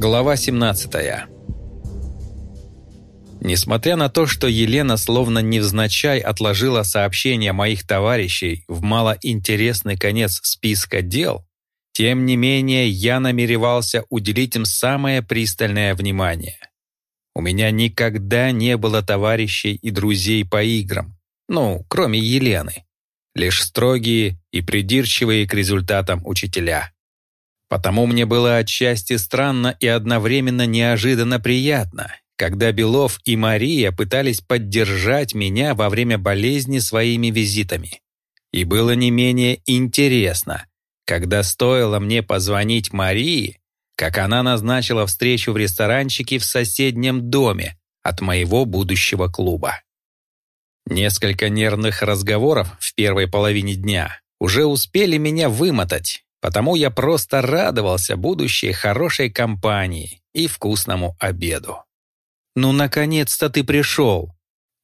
Глава 17 Несмотря на то, что Елена словно невзначай отложила сообщения моих товарищей в малоинтересный конец списка дел, тем не менее я намеревался уделить им самое пристальное внимание. У меня никогда не было товарищей и друзей по играм, ну, кроме Елены. Лишь строгие и придирчивые к результатам учителя. Потому мне было отчасти странно и одновременно неожиданно приятно, когда Белов и Мария пытались поддержать меня во время болезни своими визитами. И было не менее интересно, когда стоило мне позвонить Марии, как она назначила встречу в ресторанчике в соседнем доме от моего будущего клуба. Несколько нервных разговоров в первой половине дня уже успели меня вымотать, потому я просто радовался будущей хорошей компании и вкусному обеду. «Ну, наконец-то ты пришел!»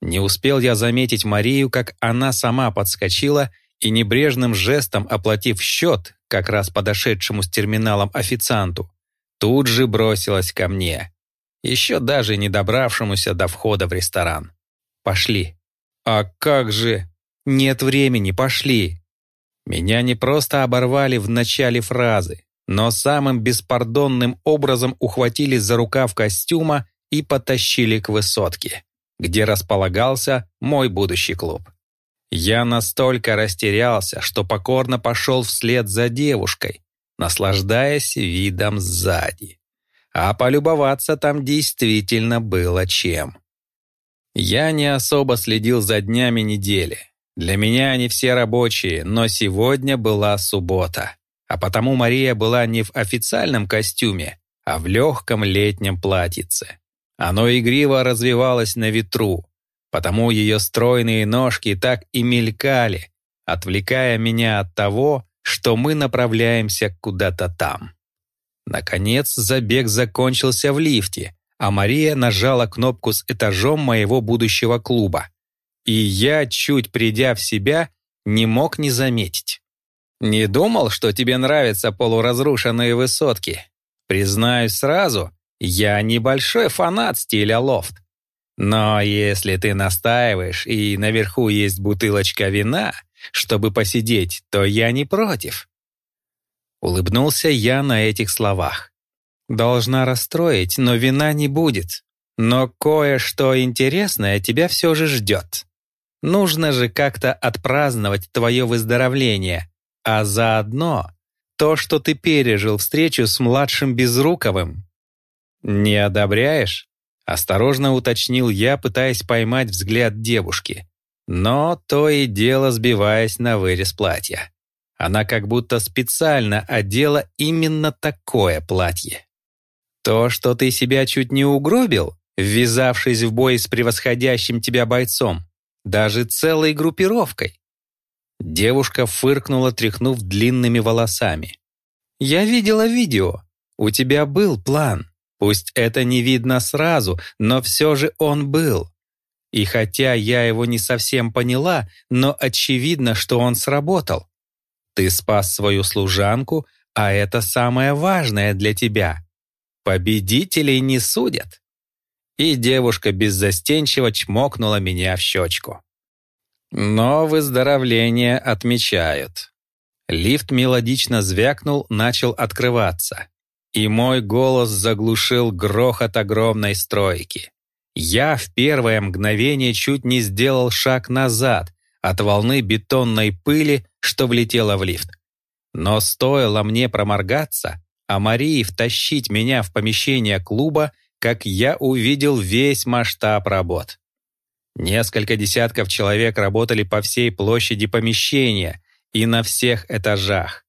Не успел я заметить Марию, как она сама подскочила и небрежным жестом, оплатив счет, как раз подошедшему с терминалом официанту, тут же бросилась ко мне, еще даже не добравшемуся до входа в ресторан. «Пошли». «А как же?» «Нет времени, пошли». Меня не просто оборвали в начале фразы, но самым беспардонным образом ухватили за рукав костюма и потащили к высотке, где располагался мой будущий клуб. Я настолько растерялся, что покорно пошел вслед за девушкой, наслаждаясь видом сзади. А полюбоваться там действительно было чем. Я не особо следил за днями недели. Для меня они все рабочие, но сегодня была суббота. А потому Мария была не в официальном костюме, а в легком летнем платьице. Оно игриво развивалось на ветру, потому ее стройные ножки так и мелькали, отвлекая меня от того, что мы направляемся куда-то там. Наконец, забег закончился в лифте, а Мария нажала кнопку с этажом моего будущего клуба. И я, чуть придя в себя, не мог не заметить. «Не думал, что тебе нравятся полуразрушенные высотки. Признаюсь сразу, я небольшой фанат стиля лофт. Но если ты настаиваешь и наверху есть бутылочка вина, чтобы посидеть, то я не против». Улыбнулся я на этих словах. «Должна расстроить, но вина не будет. Но кое-что интересное тебя все же ждет. Нужно же как-то отпраздновать твое выздоровление, а заодно то, что ты пережил встречу с младшим Безруковым. «Не одобряешь?» — осторожно уточнил я, пытаясь поймать взгляд девушки. Но то и дело сбиваясь на вырез платья. Она как будто специально одела именно такое платье. То, что ты себя чуть не угробил, ввязавшись в бой с превосходящим тебя бойцом, даже целой группировкой. Девушка фыркнула, тряхнув длинными волосами. «Я видела видео. У тебя был план. Пусть это не видно сразу, но все же он был. И хотя я его не совсем поняла, но очевидно, что он сработал. Ты спас свою служанку, а это самое важное для тебя. Победителей не судят. И девушка беззастенчиво чмокнула меня в щечку. Но выздоровление отмечают. Лифт мелодично звякнул, начал открываться и мой голос заглушил грохот огромной стройки. Я в первое мгновение чуть не сделал шаг назад от волны бетонной пыли, что влетела в лифт. Но стоило мне проморгаться, а Марии втащить меня в помещение клуба, как я увидел весь масштаб работ. Несколько десятков человек работали по всей площади помещения и на всех этажах.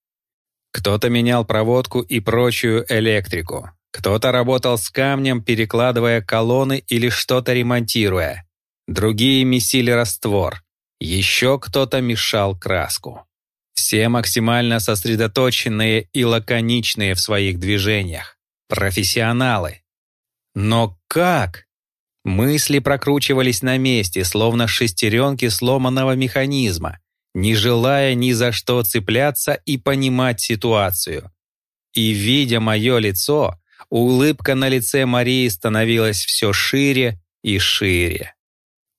Кто-то менял проводку и прочую электрику. Кто-то работал с камнем, перекладывая колонны или что-то ремонтируя. Другие месили раствор. Еще кто-то мешал краску. Все максимально сосредоточенные и лаконичные в своих движениях. Профессионалы. Но как? Мысли прокручивались на месте, словно шестеренки сломанного механизма не желая ни за что цепляться и понимать ситуацию. И, видя мое лицо, Улыбка на лице Марии становилась все шире и шире.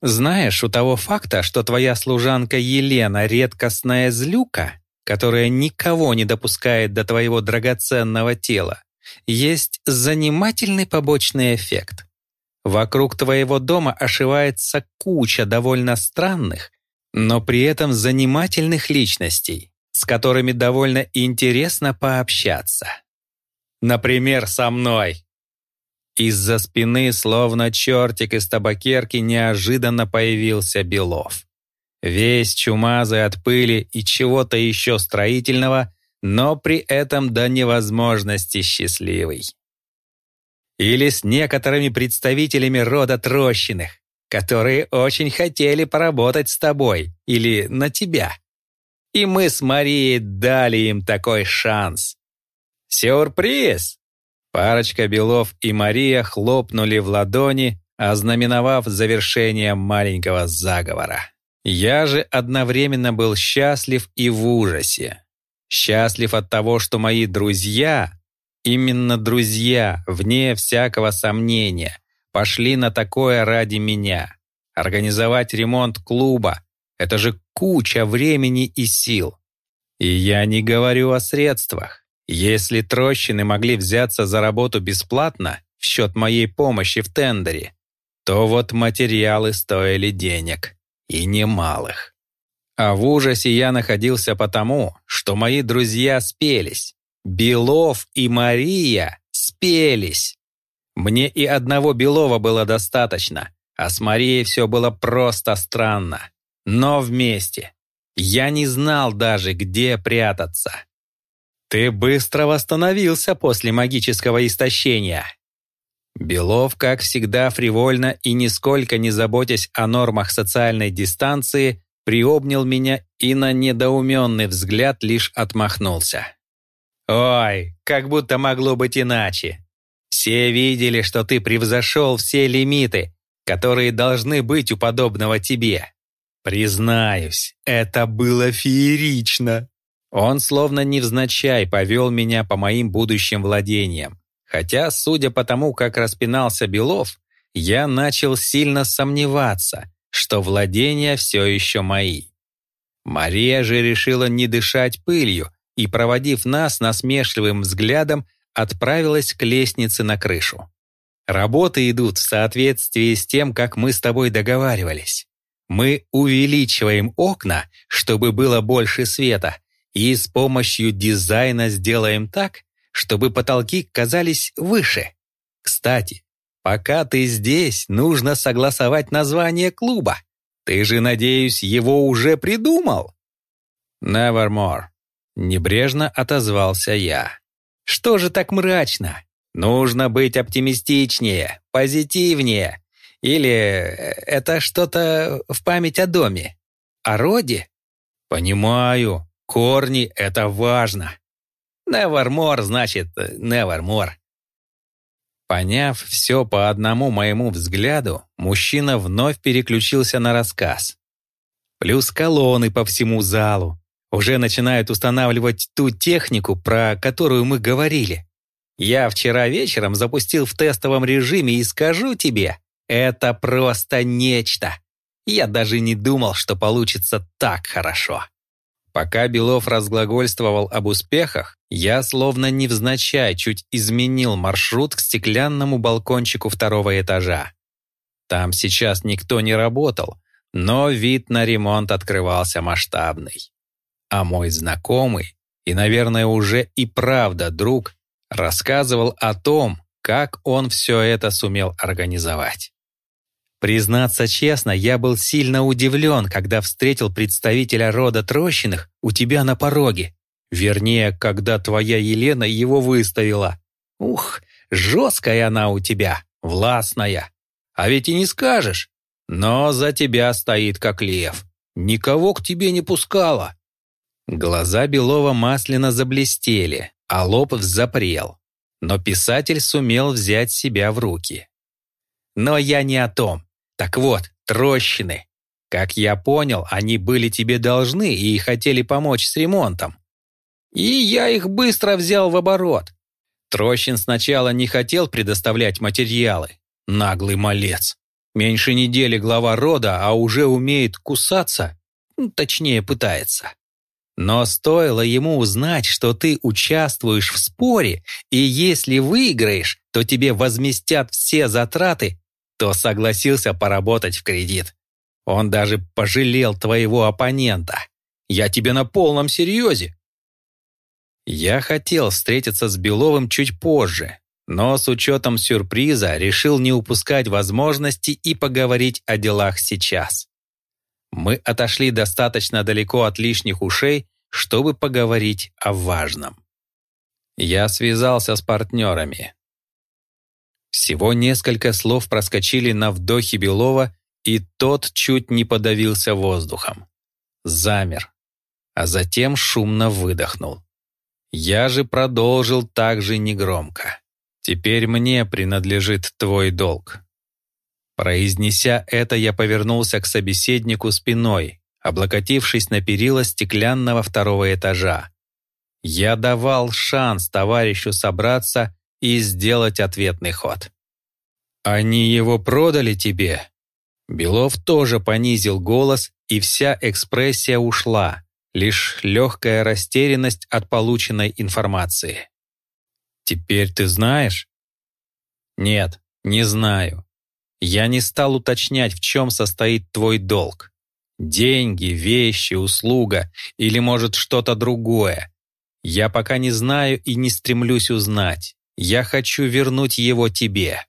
«Знаешь, у того факта, что твоя служанка Елена — редкостная злюка, которая никого не допускает до твоего драгоценного тела, есть занимательный побочный эффект. Вокруг твоего дома ошивается куча довольно странных, но при этом занимательных личностей, с которыми довольно интересно пообщаться. Например, со мной. Из-за спины, словно чертик из табакерки, неожиданно появился Белов. Весь чумазый от пыли и чего-то еще строительного, но при этом до невозможности счастливый. Или с некоторыми представителями рода Трощиных, которые очень хотели поработать с тобой или на тебя. И мы с Марией дали им такой шанс. Сюрприз! Парочка Белов и Мария хлопнули в ладони, ознаменовав завершение маленького заговора. Я же одновременно был счастлив и в ужасе. Счастлив от того, что мои друзья, именно друзья, вне всякого сомнения, пошли на такое ради меня. Организовать ремонт клуба — это же куча времени и сил. И я не говорю о средствах. Если трощины могли взяться за работу бесплатно в счет моей помощи в тендере, то вот материалы стоили денег, и немалых. А в ужасе я находился потому, что мои друзья спелись. Белов и Мария спелись. Мне и одного Белова было достаточно, а с Марией все было просто странно. Но вместе. Я не знал даже, где прятаться. «Ты быстро восстановился после магического истощения». Белов, как всегда, фривольно и нисколько не заботясь о нормах социальной дистанции, приобнял меня и на недоуменный взгляд лишь отмахнулся. «Ой, как будто могло быть иначе. Все видели, что ты превзошел все лимиты, которые должны быть у подобного тебе. Признаюсь, это было феерично». Он словно невзначай повел меня по моим будущим владениям. Хотя, судя по тому, как распинался Белов, я начал сильно сомневаться, что владения все еще мои. Мария же решила не дышать пылью и, проводив нас насмешливым взглядом, отправилась к лестнице на крышу. Работы идут в соответствии с тем, как мы с тобой договаривались. Мы увеличиваем окна, чтобы было больше света, и с помощью дизайна сделаем так, чтобы потолки казались выше. Кстати, пока ты здесь, нужно согласовать название клуба. Ты же, надеюсь, его уже придумал? Nevermore. Небрежно отозвался я. Что же так мрачно? Нужно быть оптимистичнее, позитивнее. Или это что-то в память о доме? О роде? Понимаю, Корни — это важно. Nevermore значит nevermore. Поняв все по одному моему взгляду, мужчина вновь переключился на рассказ. Плюс колонны по всему залу. Уже начинают устанавливать ту технику, про которую мы говорили. Я вчера вечером запустил в тестовом режиме и скажу тебе, это просто нечто. Я даже не думал, что получится так хорошо. Пока Белов разглагольствовал об успехах, я словно невзначай чуть изменил маршрут к стеклянному балкончику второго этажа. Там сейчас никто не работал, но вид на ремонт открывался масштабный. А мой знакомый, и, наверное, уже и правда друг, рассказывал о том, как он все это сумел организовать. Признаться честно, я был сильно удивлен, когда встретил представителя рода Трощиных у тебя на пороге. Вернее, когда твоя Елена его выставила. Ух, жесткая она у тебя, властная. А ведь и не скажешь. Но за тебя стоит как лев. Никого к тебе не пускала. Глаза Белова масляно заблестели, а лоб взапрел. Но писатель сумел взять себя в руки. Но я не о том. Так вот, трощины. Как я понял, они были тебе должны и хотели помочь с ремонтом. И я их быстро взял в оборот. Трощин сначала не хотел предоставлять материалы. Наглый малец. Меньше недели глава рода, а уже умеет кусаться. Точнее, пытается. Но стоило ему узнать, что ты участвуешь в споре, и если выиграешь, то тебе возместят все затраты, то согласился поработать в кредит. Он даже пожалел твоего оппонента. Я тебе на полном серьезе. Я хотел встретиться с Беловым чуть позже, но с учетом сюрприза решил не упускать возможности и поговорить о делах сейчас. Мы отошли достаточно далеко от лишних ушей, чтобы поговорить о важном. Я связался с партнерами. Всего несколько слов проскочили на вдохе Белова, и тот чуть не подавился воздухом. Замер, а затем шумно выдохнул. Я же продолжил так же негромко. «Теперь мне принадлежит твой долг». Произнеся это, я повернулся к собеседнику спиной, облокотившись на перила стеклянного второго этажа. Я давал шанс товарищу собраться и сделать ответный ход. «Они его продали тебе?» Белов тоже понизил голос, и вся экспрессия ушла, лишь легкая растерянность от полученной информации. «Теперь ты знаешь?» «Нет, не знаю. Я не стал уточнять, в чем состоит твой долг. Деньги, вещи, услуга или, может, что-то другое. Я пока не знаю и не стремлюсь узнать. Я хочу вернуть его тебе».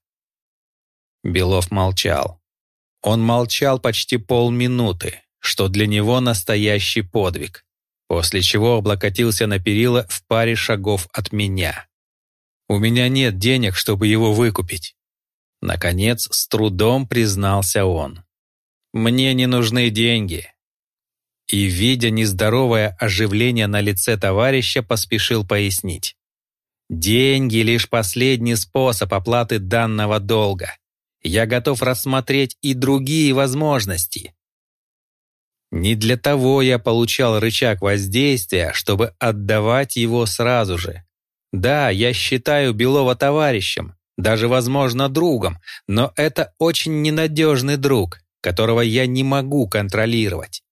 Белов молчал. Он молчал почти полминуты, что для него настоящий подвиг, после чего облокотился на перила в паре шагов от меня. «У меня нет денег, чтобы его выкупить». Наконец, с трудом признался он. «Мне не нужны деньги». И, видя нездоровое оживление на лице товарища, поспешил пояснить. «Деньги — лишь последний способ оплаты данного долга. Я готов рассмотреть и другие возможности, не для того я получал рычаг воздействия, чтобы отдавать его сразу же. Да, я считаю Белова товарищем, даже, возможно, другом, но это очень ненадежный друг, которого я не могу контролировать.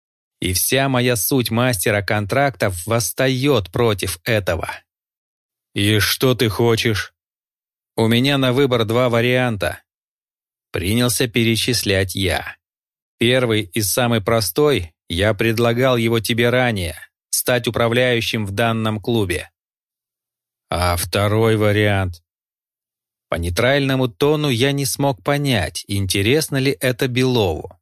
И вся моя суть мастера контрактов восстает против этого. «И что ты хочешь?» «У меня на выбор два варианта». Принялся перечислять я. Первый и самый простой, я предлагал его тебе ранее, стать управляющим в данном клубе. А второй вариант? По нейтральному тону я не смог понять, интересно ли это Белову.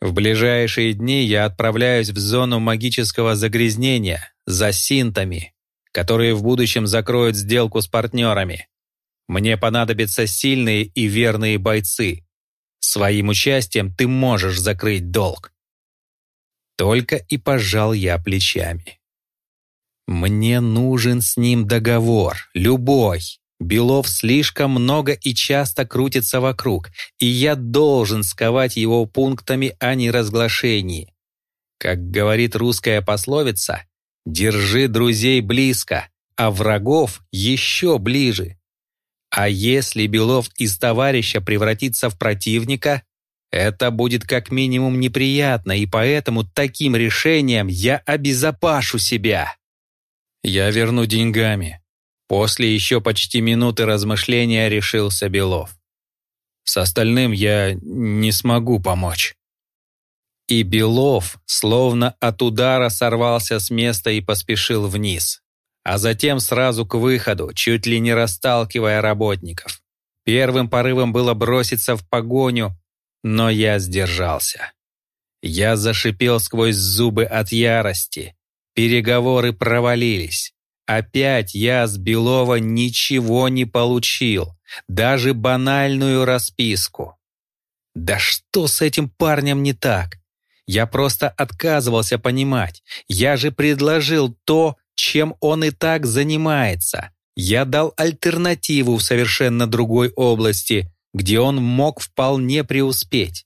В ближайшие дни я отправляюсь в зону магического загрязнения за синтами, которые в будущем закроют сделку с партнерами. Мне понадобятся сильные и верные бойцы, Своим участием ты можешь закрыть долг. Только и пожал я плечами. Мне нужен с ним договор, любой. Белов слишком много и часто крутится вокруг, и я должен сковать его пунктами о неразглашении. Как говорит русская пословица, «Держи друзей близко, а врагов еще ближе». А если Белов из товарища превратится в противника, это будет как минимум неприятно, и поэтому таким решением я обезопашу себя. Я верну деньгами. После еще почти минуты размышления решился Белов. С остальным я не смогу помочь. И Белов, словно от удара, сорвался с места и поспешил вниз а затем сразу к выходу, чуть ли не расталкивая работников. Первым порывом было броситься в погоню, но я сдержался. Я зашипел сквозь зубы от ярости. Переговоры провалились. Опять я с Белова ничего не получил, даже банальную расписку. Да что с этим парнем не так? Я просто отказывался понимать. Я же предложил то, чем он и так занимается. Я дал альтернативу в совершенно другой области, где он мог вполне преуспеть.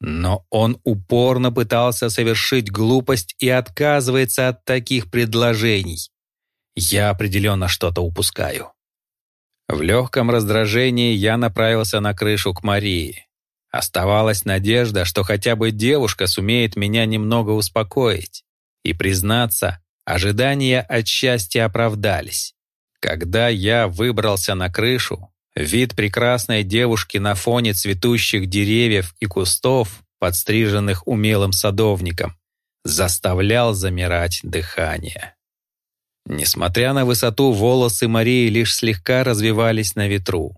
Но он упорно пытался совершить глупость и отказывается от таких предложений. Я определенно что-то упускаю. В легком раздражении я направился на крышу к Марии. Оставалась надежда, что хотя бы девушка сумеет меня немного успокоить. И, признаться, ожидания от счастья оправдались. Когда я выбрался на крышу, вид прекрасной девушки на фоне цветущих деревьев и кустов, подстриженных умелым садовником, заставлял замирать дыхание. Несмотря на высоту, волосы Марии лишь слегка развивались на ветру.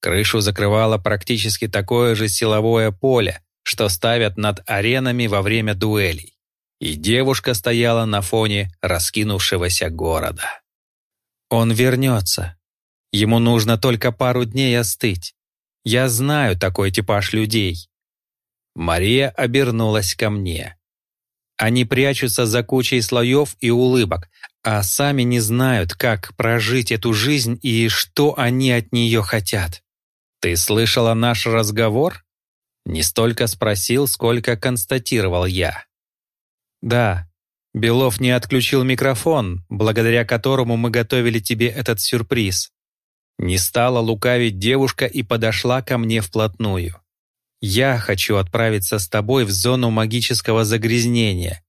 Крышу закрывало практически такое же силовое поле, что ставят над аренами во время дуэлей. И девушка стояла на фоне раскинувшегося города. «Он вернется. Ему нужно только пару дней остыть. Я знаю такой типаж людей». Мария обернулась ко мне. Они прячутся за кучей слоев и улыбок, а сами не знают, как прожить эту жизнь и что они от нее хотят. «Ты слышала наш разговор?» Не столько спросил, сколько констатировал я. «Да, Белов не отключил микрофон, благодаря которому мы готовили тебе этот сюрприз». Не стала лукавить девушка и подошла ко мне вплотную. Я хочу отправиться с тобой в зону магического загрязнения.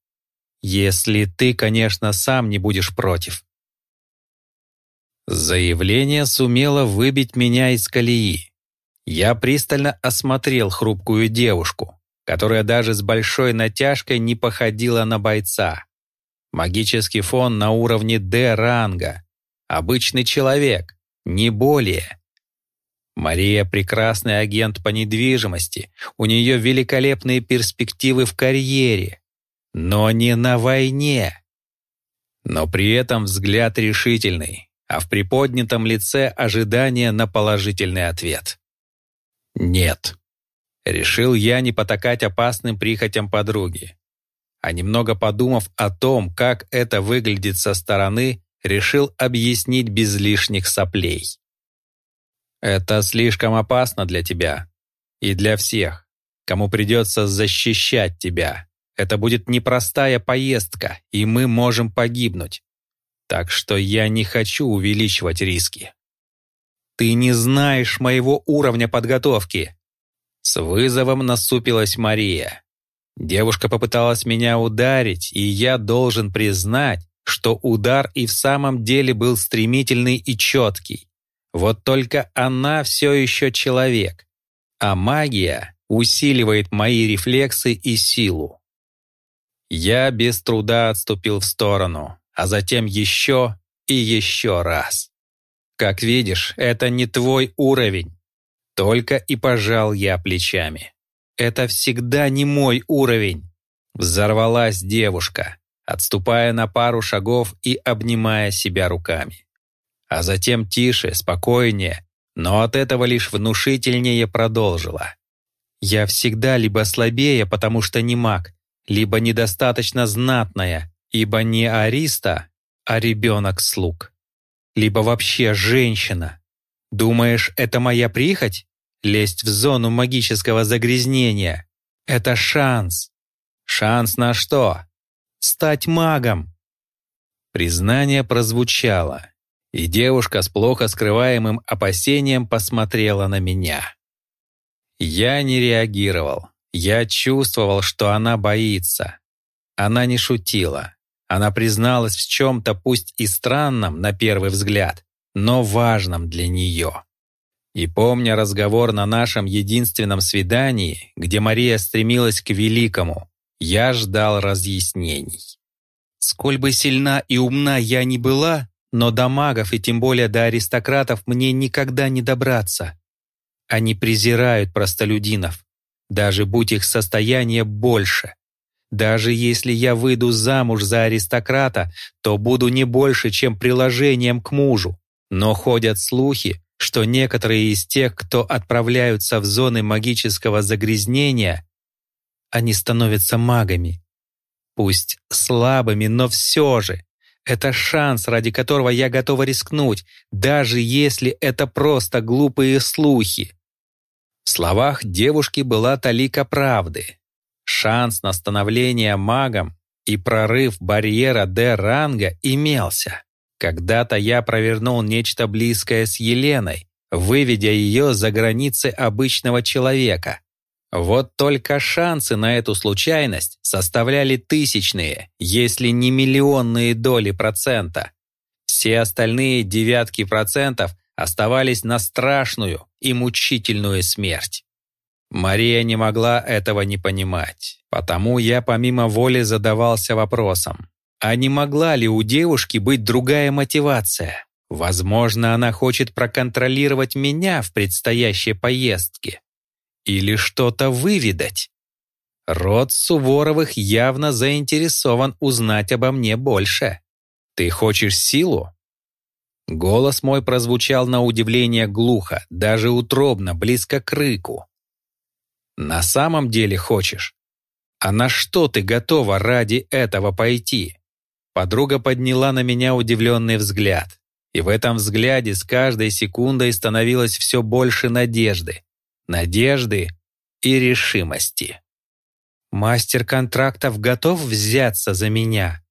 Если ты, конечно, сам не будешь против. Заявление сумело выбить меня из колеи. Я пристально осмотрел хрупкую девушку, которая даже с большой натяжкой не походила на бойца. Магический фон на уровне Д-ранга. Обычный человек, не более. Мария — прекрасный агент по недвижимости, у нее великолепные перспективы в карьере, но не на войне. Но при этом взгляд решительный, а в приподнятом лице ожидание на положительный ответ. Нет. Решил я не потакать опасным прихотям подруги. А немного подумав о том, как это выглядит со стороны, решил объяснить без лишних соплей. Это слишком опасно для тебя и для всех, кому придется защищать тебя. Это будет непростая поездка, и мы можем погибнуть. Так что я не хочу увеличивать риски. Ты не знаешь моего уровня подготовки. С вызовом насупилась Мария. Девушка попыталась меня ударить, и я должен признать, что удар и в самом деле был стремительный и четкий. Вот только она все еще человек, а магия усиливает мои рефлексы и силу. Я без труда отступил в сторону, а затем еще и еще раз. Как видишь, это не твой уровень. Только и пожал я плечами. Это всегда не мой уровень. Взорвалась девушка, отступая на пару шагов и обнимая себя руками а затем тише, спокойнее, но от этого лишь внушительнее продолжила. «Я всегда либо слабее, потому что не маг, либо недостаточно знатная, ибо не ариста, а ребенок-слуг. Либо вообще женщина. Думаешь, это моя прихоть? Лезть в зону магического загрязнения. Это шанс. Шанс на что? Стать магом. Признание прозвучало, и девушка с плохо скрываемым опасением посмотрела на меня. Я не реагировал. Я чувствовал, что она боится. Она не шутила. Она призналась в чем-то, пусть и странном на первый взгляд, но важном для нее. И помня разговор на нашем единственном свидании, где Мария стремилась к великому, я ждал разъяснений. Сколь бы сильна и умна я ни была, но до магов и тем более до аристократов мне никогда не добраться. Они презирают простолюдинов, даже будь их состояние больше. Даже если я выйду замуж за аристократа, то буду не больше, чем приложением к мужу. Но ходят слухи, что некоторые из тех, кто отправляются в зоны магического загрязнения, они становятся магами. Пусть слабыми, но все же. Это шанс, ради которого я готова рискнуть, даже если это просто глупые слухи. В словах девушки была талика правды. Шанс на становление магом и прорыв барьера Д-ранга имелся. Когда-то я провернул нечто близкое с Еленой, выведя ее за границы обычного человека. Вот только шансы на эту случайность составляли тысячные, если не миллионные доли процента. Все остальные девятки процентов оставались на страшную и мучительную смерть. Мария не могла этого не понимать, потому я помимо воли задавался вопросом, а не могла ли у девушки быть другая мотивация? Возможно, она хочет проконтролировать меня в предстоящей поездке. Или что-то выведать. Род Суворовых явно заинтересован узнать обо мне больше. Ты хочешь силу? Голос мой прозвучал на удивление глухо, даже утробно, близко к рыку. На самом деле хочешь? А на что ты готова ради этого пойти? Подруга подняла на меня удивленный взгляд. И в этом взгляде с каждой секундой становилось все больше надежды надежды и решимости. «Мастер контрактов готов взяться за меня?»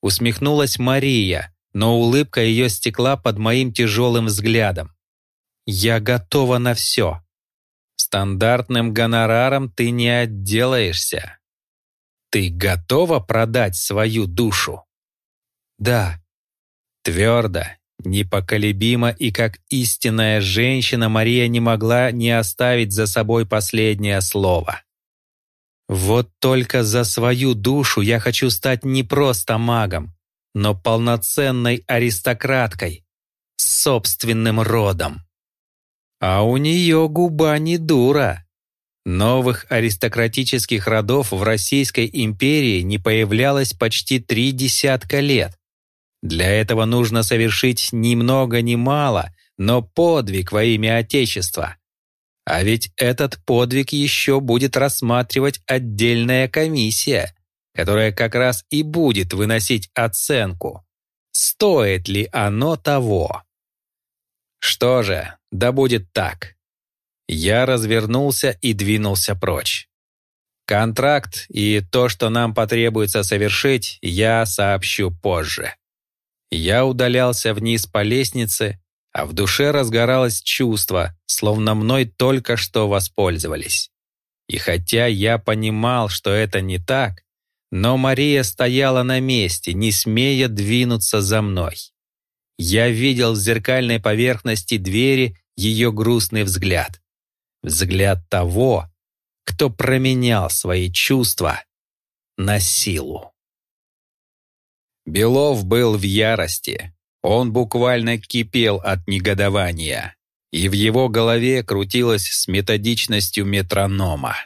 Усмехнулась Мария, но улыбка ее стекла под моим тяжелым взглядом. «Я готова на все. Стандартным гонораром ты не отделаешься. Ты готова продать свою душу?» «Да». Твердо, Непоколебима и как истинная женщина Мария не могла не оставить за собой последнее слово. «Вот только за свою душу я хочу стать не просто магом, но полноценной аристократкой, с собственным родом». А у нее губа не дура. Новых аристократических родов в Российской империи не появлялось почти три десятка лет. Для этого нужно совершить ни много ни мало, но подвиг во имя Отечества. А ведь этот подвиг еще будет рассматривать отдельная комиссия, которая как раз и будет выносить оценку, стоит ли оно того. Что же, да будет так. Я развернулся и двинулся прочь. Контракт и то, что нам потребуется совершить, я сообщу позже. Я удалялся вниз по лестнице, а в душе разгоралось чувство, словно мной только что воспользовались. И хотя я понимал, что это не так, но Мария стояла на месте, не смея двинуться за мной. Я видел в зеркальной поверхности двери ее грустный взгляд. Взгляд того, кто променял свои чувства на силу. Белов был в ярости. Он буквально кипел от негодования. И в его голове крутилось с методичностью метронома.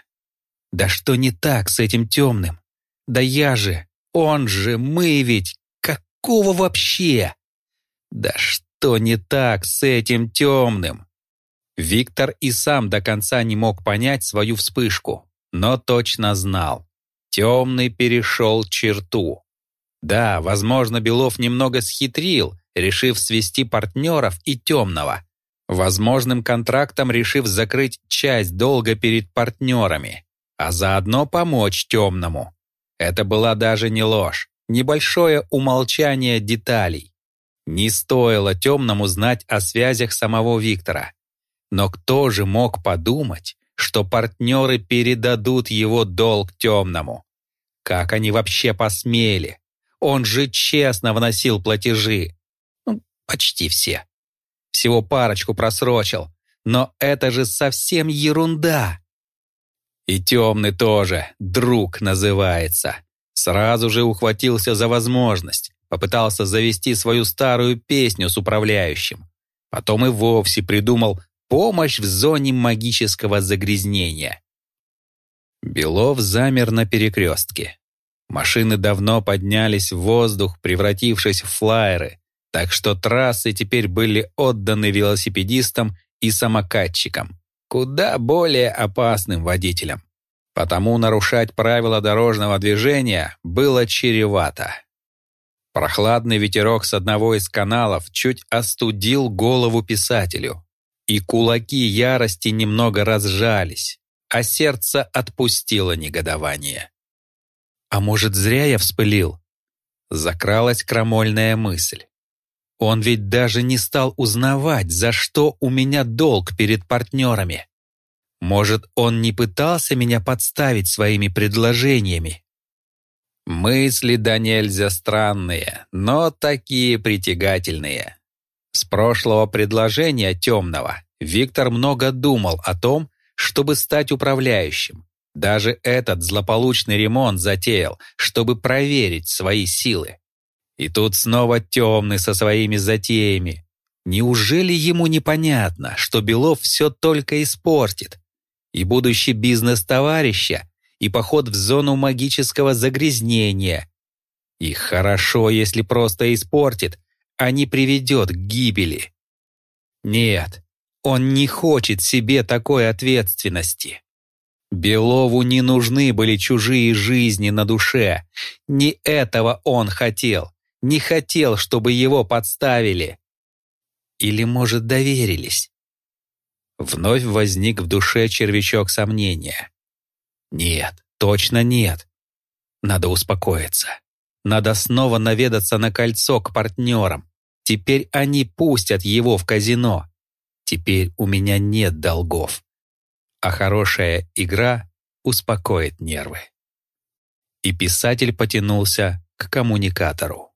«Да что не так с этим темным? Да я же, он же, мы ведь, какого вообще? Да что не так с этим темным?» Виктор и сам до конца не мог понять свою вспышку, но точно знал. Темный перешел черту. Да, возможно, Белов немного схитрил, решив свести партнеров и темного. Возможным контрактом решив закрыть часть долга перед партнерами, а заодно помочь темному. Это была даже не ложь, небольшое умолчание деталей. Не стоило темному знать о связях самого Виктора. Но кто же мог подумать, что партнеры передадут его долг темному? Как они вообще посмели? Он же честно вносил платежи. Ну, почти все. Всего парочку просрочил. Но это же совсем ерунда. И темный тоже, друг называется. Сразу же ухватился за возможность. Попытался завести свою старую песню с управляющим. Потом и вовсе придумал помощь в зоне магического загрязнения. Белов замер на перекрестке. Машины давно поднялись в воздух, превратившись в флайеры, так что трассы теперь были отданы велосипедистам и самокатчикам, куда более опасным водителям. Потому нарушать правила дорожного движения было чревато. Прохладный ветерок с одного из каналов чуть остудил голову писателю, и кулаки ярости немного разжались, а сердце отпустило негодование. А может, зря я вспылил? Закралась крамольная мысль. Он ведь даже не стал узнавать, за что у меня долг перед партнерами. Может, он не пытался меня подставить своими предложениями? Мысли да нельзя странные, но такие притягательные. С прошлого предложения темного Виктор много думал о том, чтобы стать управляющим. Даже этот злополучный ремонт затеял, чтобы проверить свои силы. И тут снова темный со своими затеями. Неужели ему непонятно, что Белов все только испортит? И будущий бизнес товарища, и поход в зону магического загрязнения. И хорошо, если просто испортит, а не приведет к гибели. Нет, он не хочет себе такой ответственности. Белову не нужны были чужие жизни на душе. Не этого он хотел. Не хотел, чтобы его подставили. Или, может, доверились? Вновь возник в душе червячок сомнения. Нет, точно нет. Надо успокоиться. Надо снова наведаться на кольцо к партнерам. Теперь они пустят его в казино. Теперь у меня нет долгов. А хорошая игра успокоит нервы. И писатель потянулся к коммуникатору.